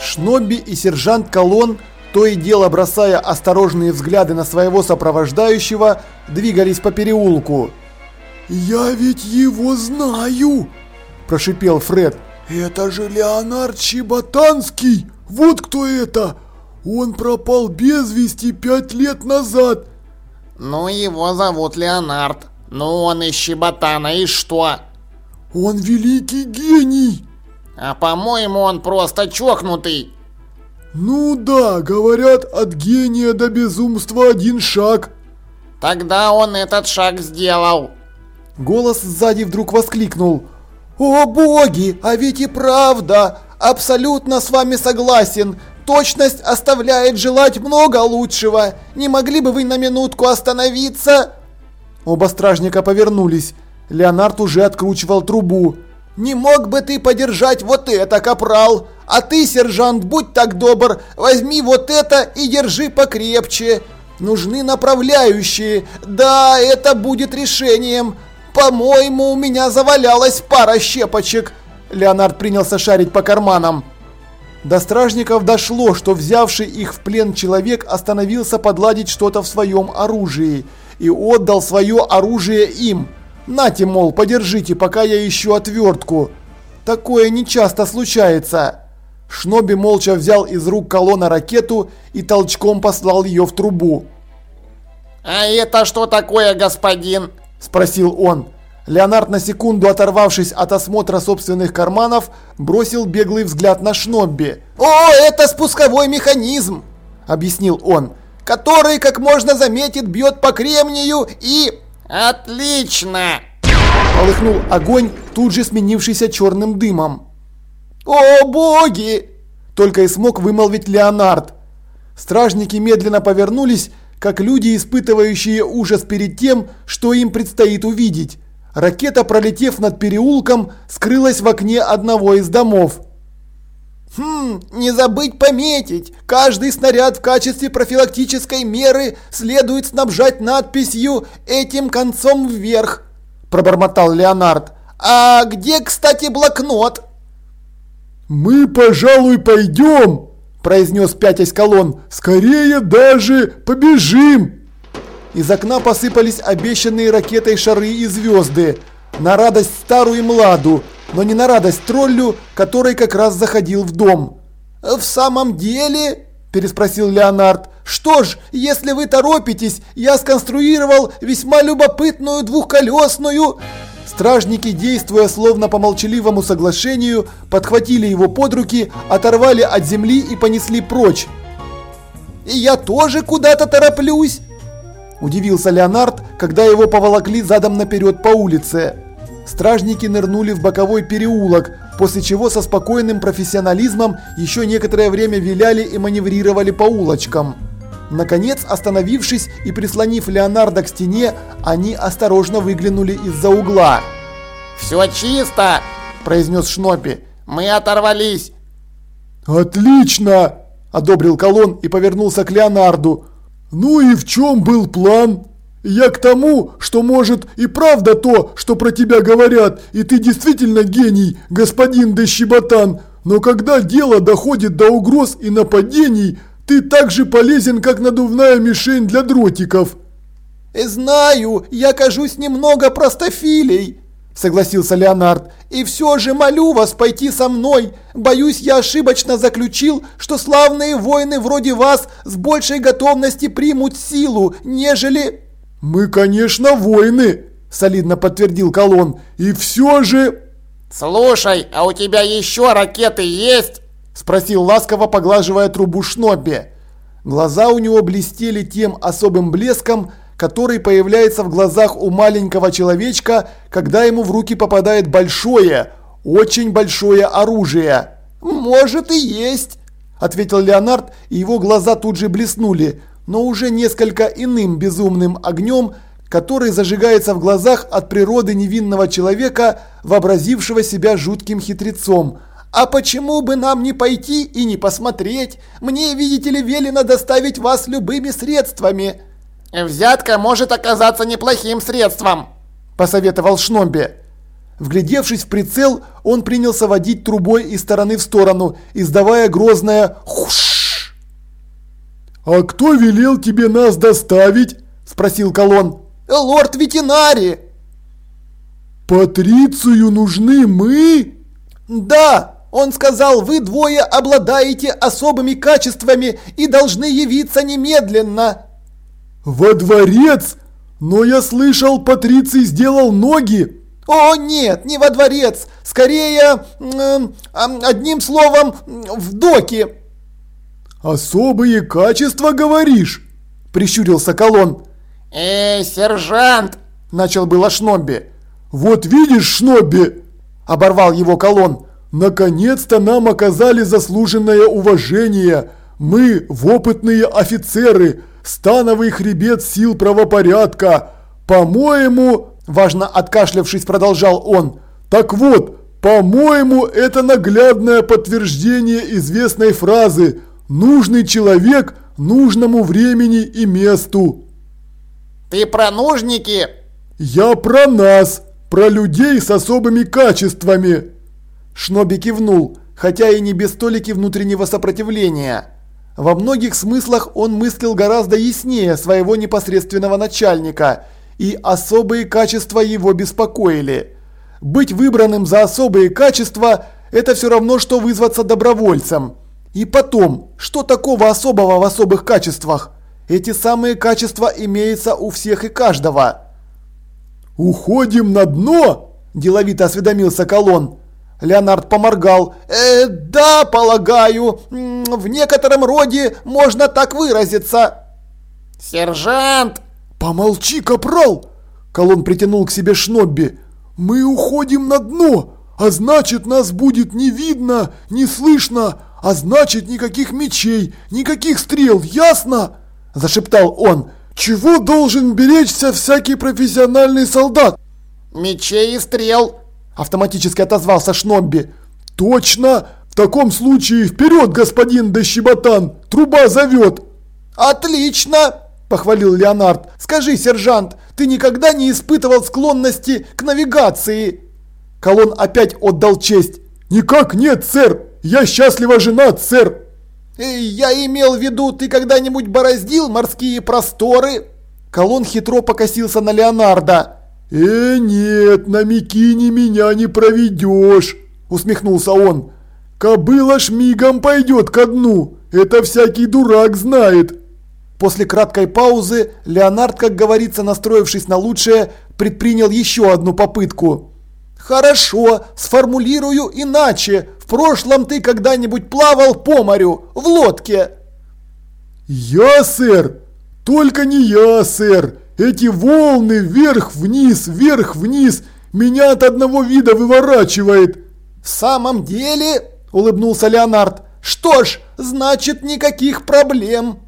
Шнобби и сержант Колон, то и дело бросая осторожные взгляды на своего сопровождающего, двигались по переулку. «Я ведь его знаю!» – прошипел Фред. «Это же Леонард Щеботанский! Вот кто это! Он пропал без вести пять лет назад!» «Ну, его зовут Леонард. Ну, он из Щеботана, и что?» «Он великий гений!» А по-моему, он просто чокнутый. Ну да, говорят, от гения до безумства один шаг. Тогда он этот шаг сделал. Голос сзади вдруг воскликнул. О боги, а ведь и правда! Абсолютно с вами согласен. Точность оставляет желать много лучшего. Не могли бы вы на минутку остановиться? Оба стражника повернулись. Леонард уже откручивал трубу. «Не мог бы ты подержать вот это, капрал? А ты, сержант, будь так добр, возьми вот это и держи покрепче. Нужны направляющие. Да, это будет решением. По-моему, у меня завалялась пара щепочек». Леонард принялся шарить по карманам. До стражников дошло, что взявший их в плен человек остановился подладить что-то в своем оружии и отдал свое оружие им – Нате, мол, подержите, пока я ищу отвертку. Такое нечасто случается. Шноби молча взял из рук колонна ракету и толчком послал ее в трубу. «А это что такое, господин?» – спросил он. Леонард, на секунду оторвавшись от осмотра собственных карманов, бросил беглый взгляд на Шнобби. «О, это спусковой механизм!» – объяснил он. «Который, как можно заметить, бьет по кремнию и...» «Отлично!» Полыхнул огонь, тут же сменившийся черным дымом. «О, боги!» Только и смог вымолвить Леонард. Стражники медленно повернулись, как люди, испытывающие ужас перед тем, что им предстоит увидеть. Ракета, пролетев над переулком, скрылась в окне одного из домов. Хм, не забыть пометить, каждый снаряд в качестве профилактической меры следует снабжать надписью «этим концом вверх», пробормотал Леонард. А где, кстати, блокнот? Мы, пожалуй, пойдем, произнес пятясь колонн. Скорее даже побежим. Из окна посыпались обещанные ракетой шары и звезды. На радость старую и младу, но не на радость троллю, который как раз заходил в дом. «В самом деле?» – переспросил Леонард. «Что ж, если вы торопитесь, я сконструировал весьма любопытную двухколесную...» Стражники, действуя словно по молчаливому соглашению, подхватили его под руки, оторвали от земли и понесли прочь. «И я тоже куда-то тороплюсь!» Удивился Леонард, когда его поволокли задом наперед по улице. Стражники нырнули в боковой переулок, после чего со спокойным профессионализмом еще некоторое время виляли и маневрировали по улочкам. Наконец, остановившись и прислонив Леонардо к стене, они осторожно выглянули из-за угла. «Все чисто!» – произнес Шнопи. «Мы оторвались!» «Отлично!» – одобрил Колон и повернулся к Леонарду. «Ну и в чем был план?» Я к тому, что может и правда то, что про тебя говорят, и ты действительно гений, господин Дещеботан, но когда дело доходит до угроз и нападений, ты так же полезен, как надувная мишень для дротиков. Знаю, я кажусь немного простофилей, согласился Леонард. И все же молю вас пойти со мной. Боюсь, я ошибочно заключил, что славные воины вроде вас с большей готовности примут силу, нежели «Мы, конечно, воины», – солидно подтвердил Колон. «И все же...» «Слушай, а у тебя еще ракеты есть?» – спросил ласково, поглаживая трубу Шнобби. Глаза у него блестели тем особым блеском, который появляется в глазах у маленького человечка, когда ему в руки попадает большое, очень большое оружие. «Может и есть», – ответил Леонард, и его глаза тут же блеснули – но уже несколько иным безумным огнем, который зажигается в глазах от природы невинного человека, вообразившего себя жутким хитрецом. А почему бы нам не пойти и не посмотреть? Мне, видите ли, велено доставить вас любыми средствами. Взятка может оказаться неплохим средством, посоветовал Шномби. Вглядевшись в прицел, он принялся водить трубой из стороны в сторону, издавая грозное «хуш». «А кто велел тебе нас доставить?» – спросил Колон. «Лорд ветеринари». «Патрицию нужны мы?» «Да, он сказал, вы двое обладаете особыми качествами и должны явиться немедленно». «Во дворец? Но я слышал, Патриций сделал ноги». «О, нет, не во дворец, скорее, э, одним словом, в доке». «Особые качества, говоришь?» – прищурился Колон. «Эй, сержант!» – начал было Шнобби. «Вот видишь, Шнобби!» – оборвал его Колон. «Наконец-то нам оказали заслуженное уважение. Мы – в опытные офицеры, становый хребет сил правопорядка. По-моему, Важно откашлявшись, продолжал он. Так вот, по-моему, это наглядное подтверждение известной фразы «Нужный человек нужному времени и месту». Ты про нужники? Я про нас, про людей с особыми качествами. Шноби кивнул, хотя и не без толики внутреннего сопротивления. Во многих смыслах он мыслил гораздо яснее своего непосредственного начальника – и особые качества его беспокоили. Быть выбранным за особые качества – это все равно, что вызваться добровольцем. И потом, что такого особого в особых качествах? Эти самые качества имеются у всех и каждого. «Уходим на дно?» – деловито осведомился Колон. Леонард поморгал. «Э, да, полагаю, в некотором роде можно так выразиться». «Сержант!» «Помолчи, капрал!» Колон притянул к себе Шнобби. «Мы уходим на дно, а значит нас будет не видно, не слышно, а значит никаких мечей, никаких стрел, ясно?» Зашептал он. «Чего должен беречься всякий профессиональный солдат?» «Мечей и стрел!» Автоматически отозвался Шнобби. «Точно! В таком случае вперед, господин Дощеботан! Труба зовет!» «Отлично!» похвалил Леонард. «Скажи, сержант, ты никогда не испытывал склонности к навигации?» Колон опять отдал честь. «Никак нет, сэр! Я счастливо женат, сэр!» «Я имел в виду, ты когда-нибудь бороздил морские просторы?» Колон хитро покосился на Леонарда. «Э, нет, на Микине меня не проведешь!» Усмехнулся он. «Кобыла ж мигом пойдет ко дну! Это всякий дурак знает!» После краткой паузы Леонард, как говорится, настроившись на лучшее, предпринял еще одну попытку. «Хорошо, сформулирую иначе. В прошлом ты когда-нибудь плавал по морю, в лодке?» «Я, сэр! Только не я, сэр! Эти волны вверх-вниз, вверх-вниз! Меня от одного вида выворачивает!» «В самом деле?» – улыбнулся Леонард. «Что ж, значит никаких проблем!»